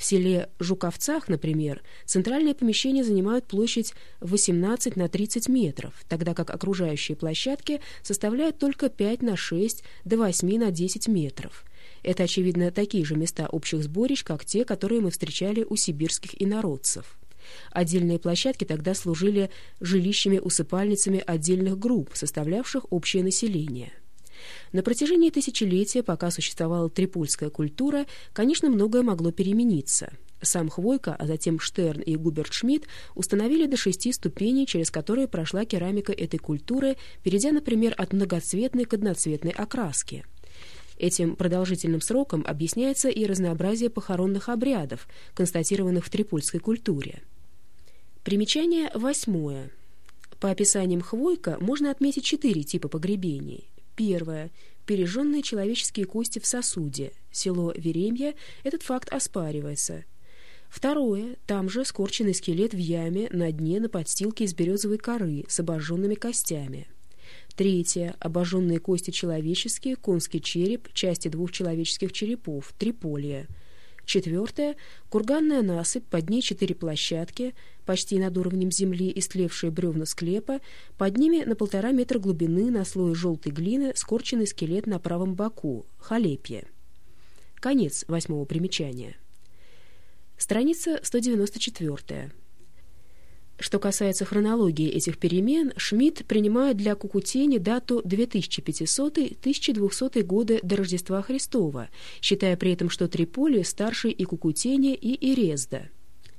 В селе Жуковцах, например, центральные помещения занимают площадь 18 на 30 метров, тогда как окружающие площадки составляют только 5 на 6 до 8 на 10 метров. Это, очевидно, такие же места общих сборищ, как те, которые мы встречали у сибирских инородцев. Отдельные площадки тогда служили жилищами-усыпальницами отдельных групп, составлявших общее население. На протяжении тысячелетия, пока существовала трипольская культура, конечно, многое могло перемениться. Сам Хвойка, а затем Штерн и Губерт Шмидт установили до шести ступеней, через которые прошла керамика этой культуры, перейдя, например, от многоцветной к одноцветной окраске. Этим продолжительным сроком объясняется и разнообразие похоронных обрядов, констатированных в трипольской культуре. Примечание восьмое. По описаниям Хвойка можно отметить четыре типа погребений. Первое. Пережженные человеческие кости в сосуде. Село Веремья. Этот факт оспаривается. Второе. Там же скорченный скелет в яме на дне на подстилке из березовой коры с обожженными костями. Третье. Обожженные кости человеческие, конский череп, части двух человеческих черепов, триполия. Четвертое — курганная насыпь, под ней четыре площадки, почти над уровнем земли истлевшие бревна склепа, под ними на полтора метра глубины на слое желтой глины скорченный скелет на правом боку, халепье. Конец восьмого примечания. Страница 194. Что касается хронологии этих перемен, Шмидт принимает для Кукутени дату 2500-1200 годы до Рождества Христова, считая при этом, что Триполи старше и Кукутени, и Ирезда.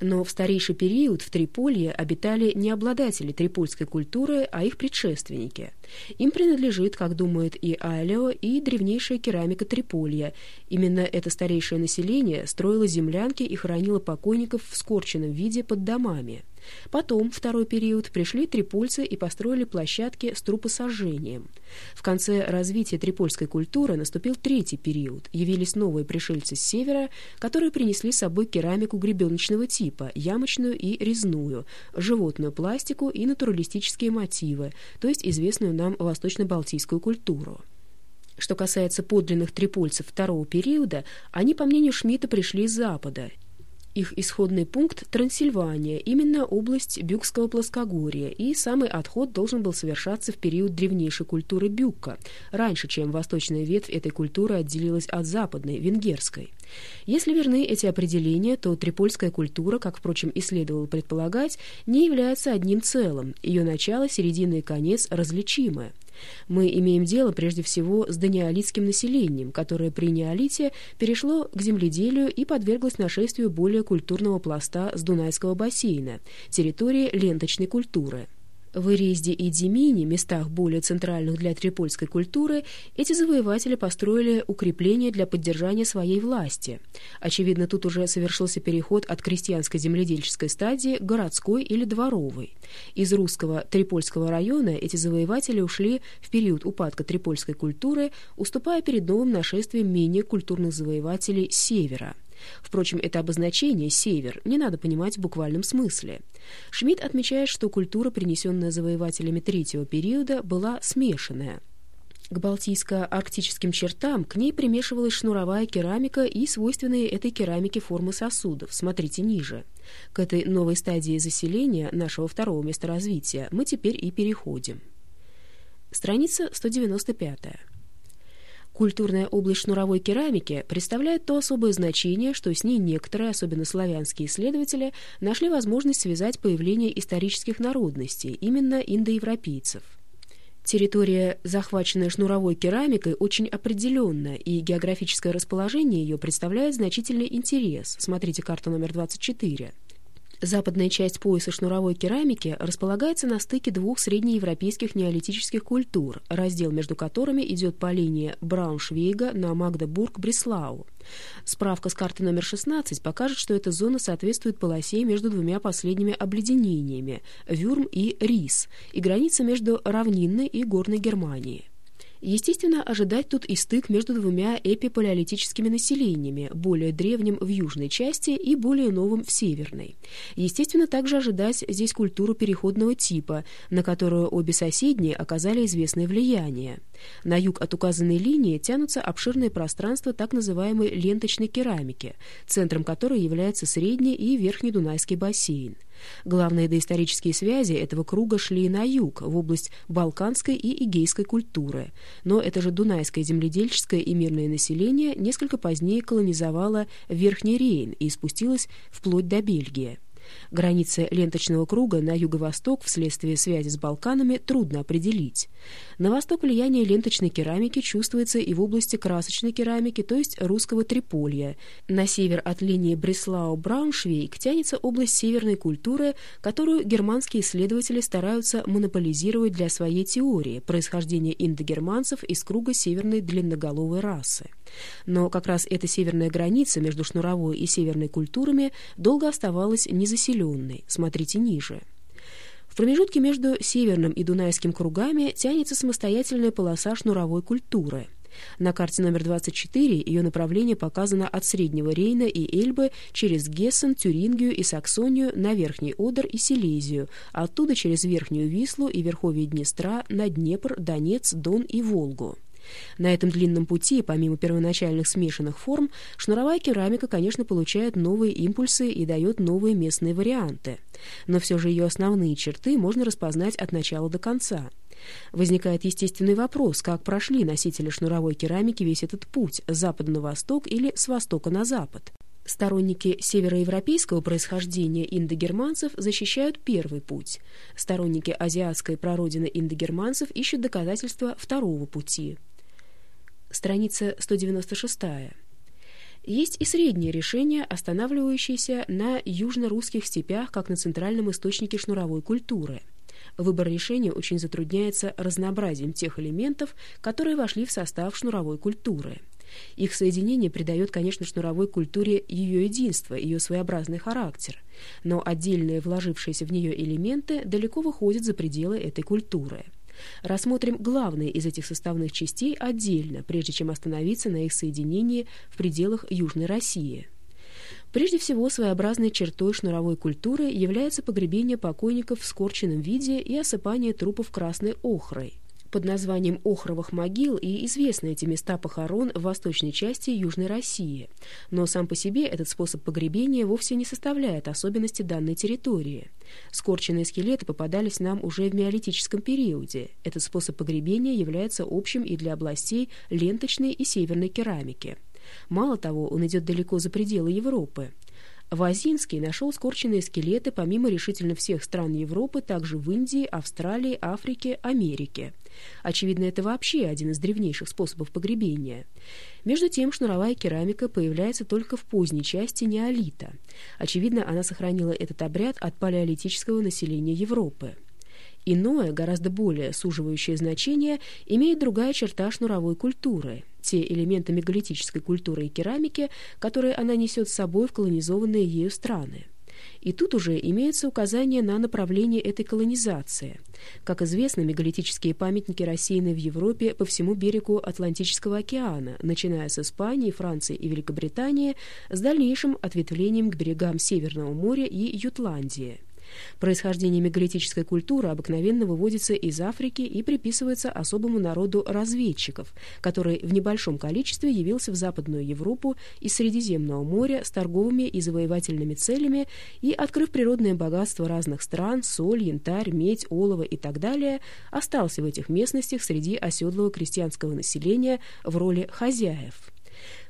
Но в старейший период в Триполье обитали не обладатели трипольской культуры, а их предшественники. Им принадлежит, как думает и Айлео, и древнейшая керамика Триполья. Именно это старейшее население строило землянки и хоронило покойников в скорченном виде под домами. Потом, второй период, пришли трипольцы и построили площадки с трупосожжением. В конце развития трипольской культуры наступил третий период. Явились новые пришельцы с севера, которые принесли с собой керамику гребеночного типа, ямочную и резную, животную пластику и натуралистические мотивы, то есть известную нам восточно-балтийскую культуру. Что касается подлинных трипольцев второго периода, они, по мнению Шмидта, пришли с запада их исходный пункт – Трансильвания, именно область Бюкского плоскогорья, и самый отход должен был совершаться в период древнейшей культуры Бюкка, раньше, чем восточная ветвь этой культуры отделилась от западной, венгерской. Если верны эти определения, то трипольская культура, как, впрочем, и следовало предполагать, не является одним целым, ее начало, середина и конец различимы. Мы имеем дело прежде всего с даниолитским населением, которое при неолите перешло к земледелию и подверглось нашествию более культурного пласта с Дунайского бассейна, территории ленточной культуры. В Ирезде и Демине, местах более центральных для трипольской культуры, эти завоеватели построили укрепления для поддержания своей власти. Очевидно, тут уже совершился переход от крестьянской земледельческой стадии к городской или дворовой. Из русского Трипольского района эти завоеватели ушли в период упадка трипольской культуры, уступая перед новым нашествием менее культурных завоевателей севера. Впрочем, это обозначение «север» не надо понимать в буквальном смысле. Шмидт отмечает, что культура, принесенная завоевателями третьего периода, была смешанная. К балтийско-арктическим чертам к ней примешивалась шнуровая керамика и свойственные этой керамике формы сосудов. Смотрите ниже. К этой новой стадии заселения нашего второго места развития мы теперь и переходим. Страница 195. Культурная область шнуровой керамики представляет то особое значение, что с ней некоторые, особенно славянские исследователи, нашли возможность связать появление исторических народностей, именно индоевропейцев. Территория, захваченная шнуровой керамикой, очень определенна, и географическое расположение ее представляет значительный интерес. Смотрите карту номер 24. Западная часть пояса шнуровой керамики располагается на стыке двух среднеевропейских неолитических культур, раздел между которыми идет по линии Брауншвейга на Магдебург-Бреслау. Справка с карты номер 16 покажет, что эта зона соответствует полосе между двумя последними обледенениями – Вюрм и Рис, и граница между равнинной и горной Германией. Естественно, ожидать тут и стык между двумя эпипалеолитическими населениями, более древним в южной части и более новым в северной. Естественно, также ожидать здесь культуру переходного типа, на которую обе соседние оказали известное влияние. На юг от указанной линии тянутся обширные пространства так называемой ленточной керамики, центром которой является Средний и Верхний Дунайский бассейн. Главные доисторические связи этого круга шли на юг, в область балканской и эгейской культуры. Но это же дунайское земледельческое и мирное население несколько позднее колонизовало Верхний Рейн и спустилось вплоть до Бельгии. Границы ленточного круга на юго-восток вследствие связи с Балканами трудно определить. На восток влияние ленточной керамики чувствуется и в области красочной керамики, то есть русского Триполья. На север от линии Бреслау-Брауншвейг тянется область северной культуры, которую германские исследователи стараются монополизировать для своей теории происхождения индогерманцев из круга северной длинноголовой расы. Но как раз эта северная граница между шнуровой и северной культурами долго оставалась незаселенной, смотрите ниже. В промежутке между Северным и Дунайским кругами тянется самостоятельная полоса шнуровой культуры. На карте номер 24 ее направление показано от Среднего Рейна и Эльбы через Гессен, Тюрингию и Саксонию на Верхний Одер и Силезию, оттуда через Верхнюю Вислу и Верховье Днестра на Днепр, Донец, Дон и Волгу. На этом длинном пути, помимо первоначальных смешанных форм, шнуровая керамика, конечно, получает новые импульсы и дает новые местные варианты. Но все же ее основные черты можно распознать от начала до конца. Возникает естественный вопрос, как прошли носители шнуровой керамики весь этот путь с запада на восток или с востока на запад. Сторонники североевропейского происхождения индогерманцев защищают первый путь. Сторонники азиатской прародины индогерманцев ищут доказательства второго пути страница 196. Есть и среднее решение, останавливающееся на южно-русских степях, как на центральном источнике шнуровой культуры. Выбор решения очень затрудняется разнообразием тех элементов, которые вошли в состав шнуровой культуры. Их соединение придает, конечно, шнуровой культуре ее единство, ее своеобразный характер, но отдельные вложившиеся в нее элементы далеко выходят за пределы этой культуры. Рассмотрим главные из этих составных частей отдельно, прежде чем остановиться на их соединении в пределах Южной России. Прежде всего, своеобразной чертой шнуровой культуры является погребение покойников в скорченном виде и осыпание трупов красной охрой под названием Охровых могил и известны эти места похорон в восточной части Южной России. Но сам по себе этот способ погребения вовсе не составляет особенности данной территории. Скорченные скелеты попадались нам уже в миолитическом периоде. Этот способ погребения является общим и для областей ленточной и северной керамики. Мало того, он идет далеко за пределы Европы. Вазинский нашел скорченные скелеты помимо решительно всех стран Европы, также в Индии, Австралии, Африке, Америке. Очевидно, это вообще один из древнейших способов погребения. Между тем, шнуровая керамика появляется только в поздней части неолита. Очевидно, она сохранила этот обряд от палеолитического населения Европы. Иное, гораздо более суживающее значение, имеет другая черта шнуровой культуры – те элементы мегалитической культуры и керамики, которые она несет с собой в колонизованные ею страны. И тут уже имеется указание на направление этой колонизации. Как известно, мегалитические памятники рассеяны в Европе по всему берегу Атлантического океана, начиная с Испании, Франции и Великобритании, с дальнейшим ответвлением к берегам Северного моря и Ютландии. Происхождение мегалитической культуры обыкновенно выводится из Африки и приписывается особому народу разведчиков, который в небольшом количестве явился в Западную Европу из Средиземного моря с торговыми и завоевательными целями и, открыв природные богатства разных стран, соль, янтарь, медь, олово и так далее, остался в этих местностях среди оседлого крестьянского населения в роли хозяев.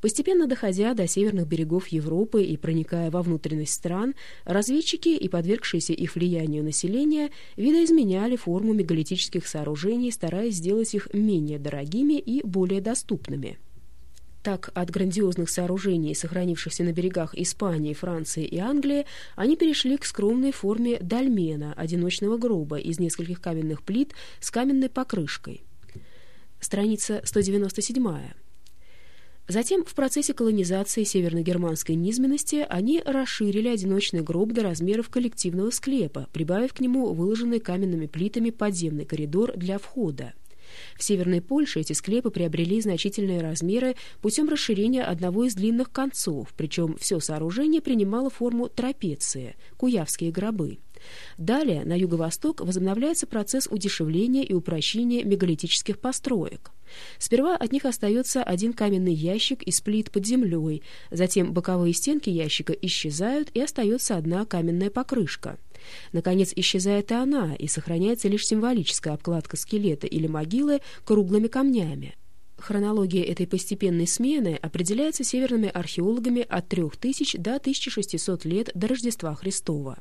Постепенно доходя до северных берегов Европы и проникая во внутренность стран, разведчики и подвергшиеся их влиянию населения видоизменяли форму мегалитических сооружений, стараясь сделать их менее дорогими и более доступными. Так, от грандиозных сооружений, сохранившихся на берегах Испании, Франции и Англии, они перешли к скромной форме дольмена, одиночного гроба из нескольких каменных плит с каменной покрышкой. Страница 197. Затем в процессе колонизации северно-германской низменности они расширили одиночный гроб до размеров коллективного склепа, прибавив к нему выложенный каменными плитами подземный коридор для входа. В Северной Польше эти склепы приобрели значительные размеры путем расширения одного из длинных концов, причем все сооружение принимало форму трапеции – куявские гробы. Далее, на юго-восток, возобновляется процесс удешевления и упрощения мегалитических построек. Сперва от них остается один каменный ящик из плит под землей, затем боковые стенки ящика исчезают и остается одна каменная покрышка. Наконец исчезает и она, и сохраняется лишь символическая обкладка скелета или могилы круглыми камнями. Хронология этой постепенной смены определяется северными археологами от 3000 до 1600 лет до Рождества Христова.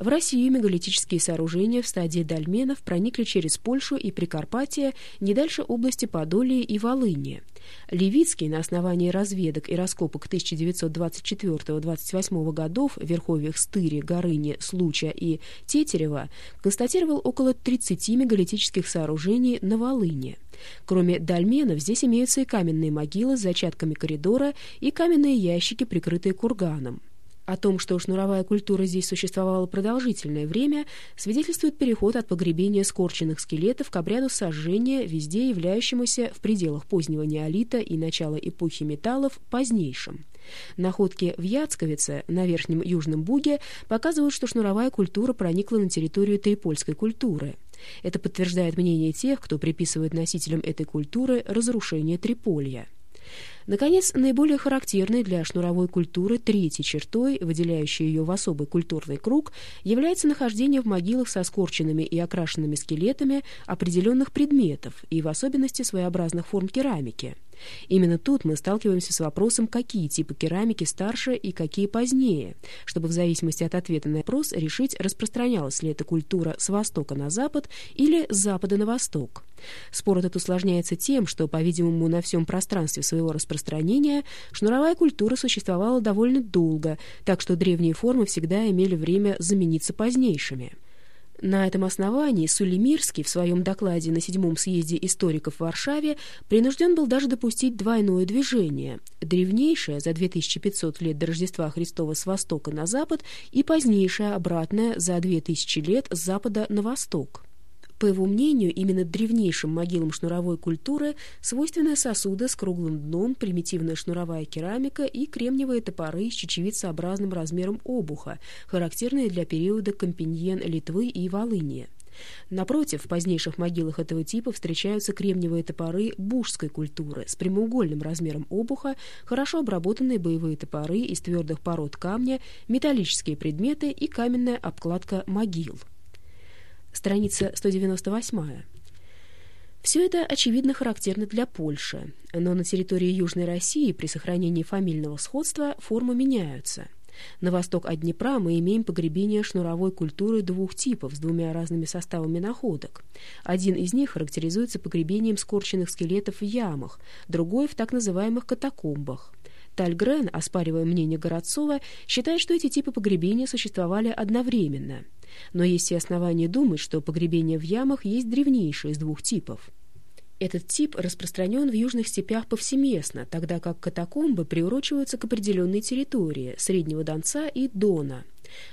В Россию мегалитические сооружения в стадии дольменов проникли через Польшу и Прикарпатие не дальше области Подолии и Волыни. Левицкий на основании разведок и раскопок 1924-28 годов в верховьях Стыри, Горыни, Случа и Тетерева констатировал около 30 мегалитических сооружений на Волыне. Кроме дольменов, здесь имеются и каменные могилы с зачатками коридора и каменные ящики, прикрытые курганом. О том, что шнуровая культура здесь существовала продолжительное время, свидетельствует переход от погребения скорченных скелетов к обряду сожжения, везде являющемуся в пределах позднего неолита и начала эпохи металлов позднейшим. Находки в Яцковице на Верхнем Южном Буге показывают, что шнуровая культура проникла на территорию трипольской культуры. Это подтверждает мнение тех, кто приписывает носителям этой культуры разрушение Триполья. Наконец, наиболее характерной для шнуровой культуры третьей чертой, выделяющей ее в особый культурный круг, является нахождение в могилах со скорченными и окрашенными скелетами определенных предметов и в особенности своеобразных форм керамики – Именно тут мы сталкиваемся с вопросом, какие типы керамики старше и какие позднее, чтобы в зависимости от ответа на вопрос решить, распространялась ли эта культура с востока на запад или с запада на восток. Спор этот усложняется тем, что, по-видимому, на всем пространстве своего распространения шнуровая культура существовала довольно долго, так что древние формы всегда имели время замениться позднейшими. На этом основании Сулимирский в своем докладе на седьмом съезде историков в Варшаве принужден был даже допустить двойное движение, древнейшее за 2500 лет до Рождества Христова с востока на запад и позднейшее обратное за 2000 лет с запада на восток. По его мнению, именно древнейшим могилам шнуровой культуры свойственны сосуды с круглым дном, примитивная шнуровая керамика и кремниевые топоры с чечевицеобразным размером обуха, характерные для периода Компиньен Литвы и Волыни. Напротив, в позднейших могилах этого типа встречаются кремниевые топоры бужской культуры с прямоугольным размером обуха, хорошо обработанные боевые топоры из твердых пород камня, металлические предметы и каменная обкладка могил. Страница 198. Все это, очевидно, характерно для Польши, но на территории Южной России при сохранении фамильного сходства формы меняются. На восток от Днепра мы имеем погребение шнуровой культуры двух типов с двумя разными составами находок. Один из них характеризуется погребением скорченных скелетов в ямах, другой — в так называемых катакомбах. Тальгрен, оспаривая мнение Городцова, считает, что эти типы погребения существовали одновременно — но есть и основания думать, что погребение в ямах есть древнейшее из двух типов. Этот тип распространен в южных степях повсеместно, тогда как катакомбы приурочиваются к определенной территории Среднего Донца и Дона.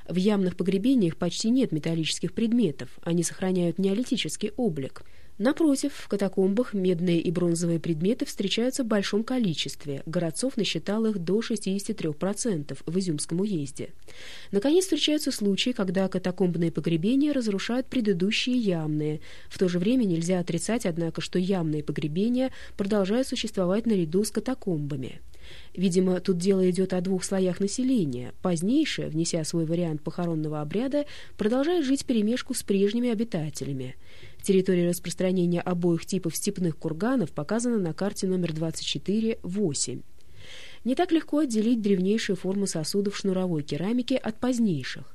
В ямных погребениях почти нет металлических предметов, они сохраняют неолитический облик – Напротив, в катакомбах медные и бронзовые предметы встречаются в большом количестве. Городцов насчитал их до 63% в Изюмском уезде. Наконец, встречаются случаи, когда катакомбные погребения разрушают предыдущие ямные. В то же время нельзя отрицать, однако, что ямные погребения продолжают существовать наряду с катакомбами. Видимо, тут дело идет о двух слоях населения. Позднейшее, внеся свой вариант похоронного обряда, продолжает жить перемешку с прежними обитателями. Территория распространения обоих типов степных курганов показана на карте номер 24-8. Не так легко отделить древнейшие формы сосудов шнуровой керамики от позднейших.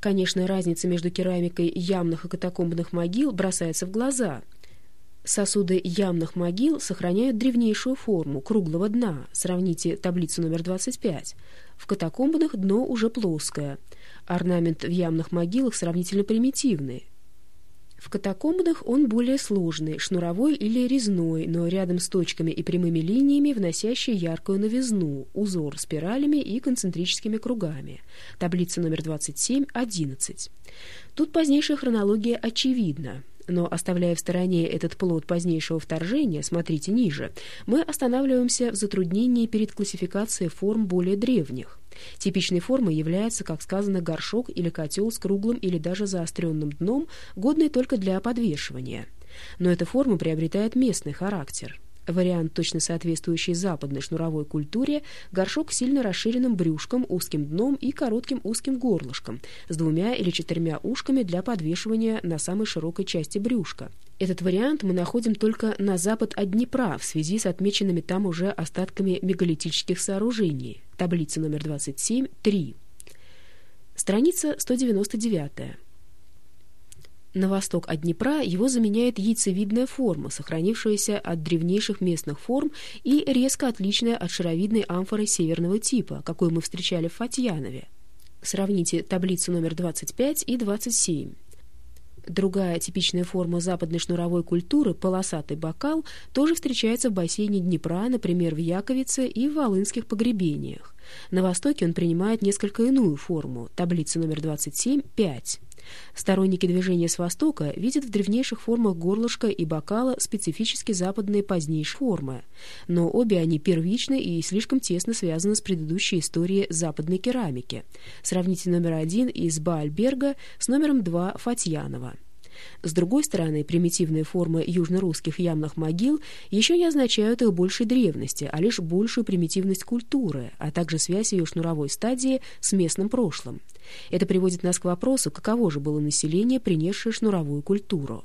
Конечно, разница между керамикой ямных и катакомбных могил бросается в глаза. Сосуды ямных могил сохраняют древнейшую форму круглого дна. Сравните таблицу номер 25. В катакомбных дно уже плоское. Орнамент в ямных могилах сравнительно примитивный. В катакомбных он более сложный, шнуровой или резной, но рядом с точками и прямыми линиями, вносящий яркую новизну, узор спиралями и концентрическими кругами. Таблица номер 27, 11. Тут позднейшая хронология очевидна. Но оставляя в стороне этот плод позднейшего вторжения, смотрите ниже, мы останавливаемся в затруднении перед классификацией форм более древних. Типичной формой является, как сказано, горшок или котел с круглым или даже заостренным дном, годный только для подвешивания. Но эта форма приобретает местный характер. Вариант, точно соответствующий западной шнуровой культуре, горшок с сильно расширенным брюшком, узким дном и коротким узким горлышком, с двумя или четырьмя ушками для подвешивания на самой широкой части брюшка. Этот вариант мы находим только на запад от Днепра в связи с отмеченными там уже остатками мегалитических сооружений. Таблица номер 27, 3. Страница 199. На восток от Днепра его заменяет яйцевидная форма, сохранившаяся от древнейших местных форм и резко отличная от шаровидной амфоры северного типа, какую мы встречали в Фатьянове. Сравните таблицу номер 25 и 27. Другая типичная форма западной шнуровой культуры, полосатый бокал, тоже встречается в бассейне Днепра, например, в Яковице и в Волынских погребениях. На Востоке он принимает несколько иную форму, таблица номер 27, 5. Сторонники движения с востока видят в древнейших формах горлышка и бокала специфически западные позднейшие формы, но обе они первичны и слишком тесно связаны с предыдущей историей западной керамики. Сравните номер один из Баальберга с номером два Фатьянова. С другой стороны, примитивные формы южно-русских ямных могил еще не означают их большей древности, а лишь большую примитивность культуры, а также связь ее шнуровой стадии с местным прошлым. Это приводит нас к вопросу, каково же было население, принесшее шнуровую культуру.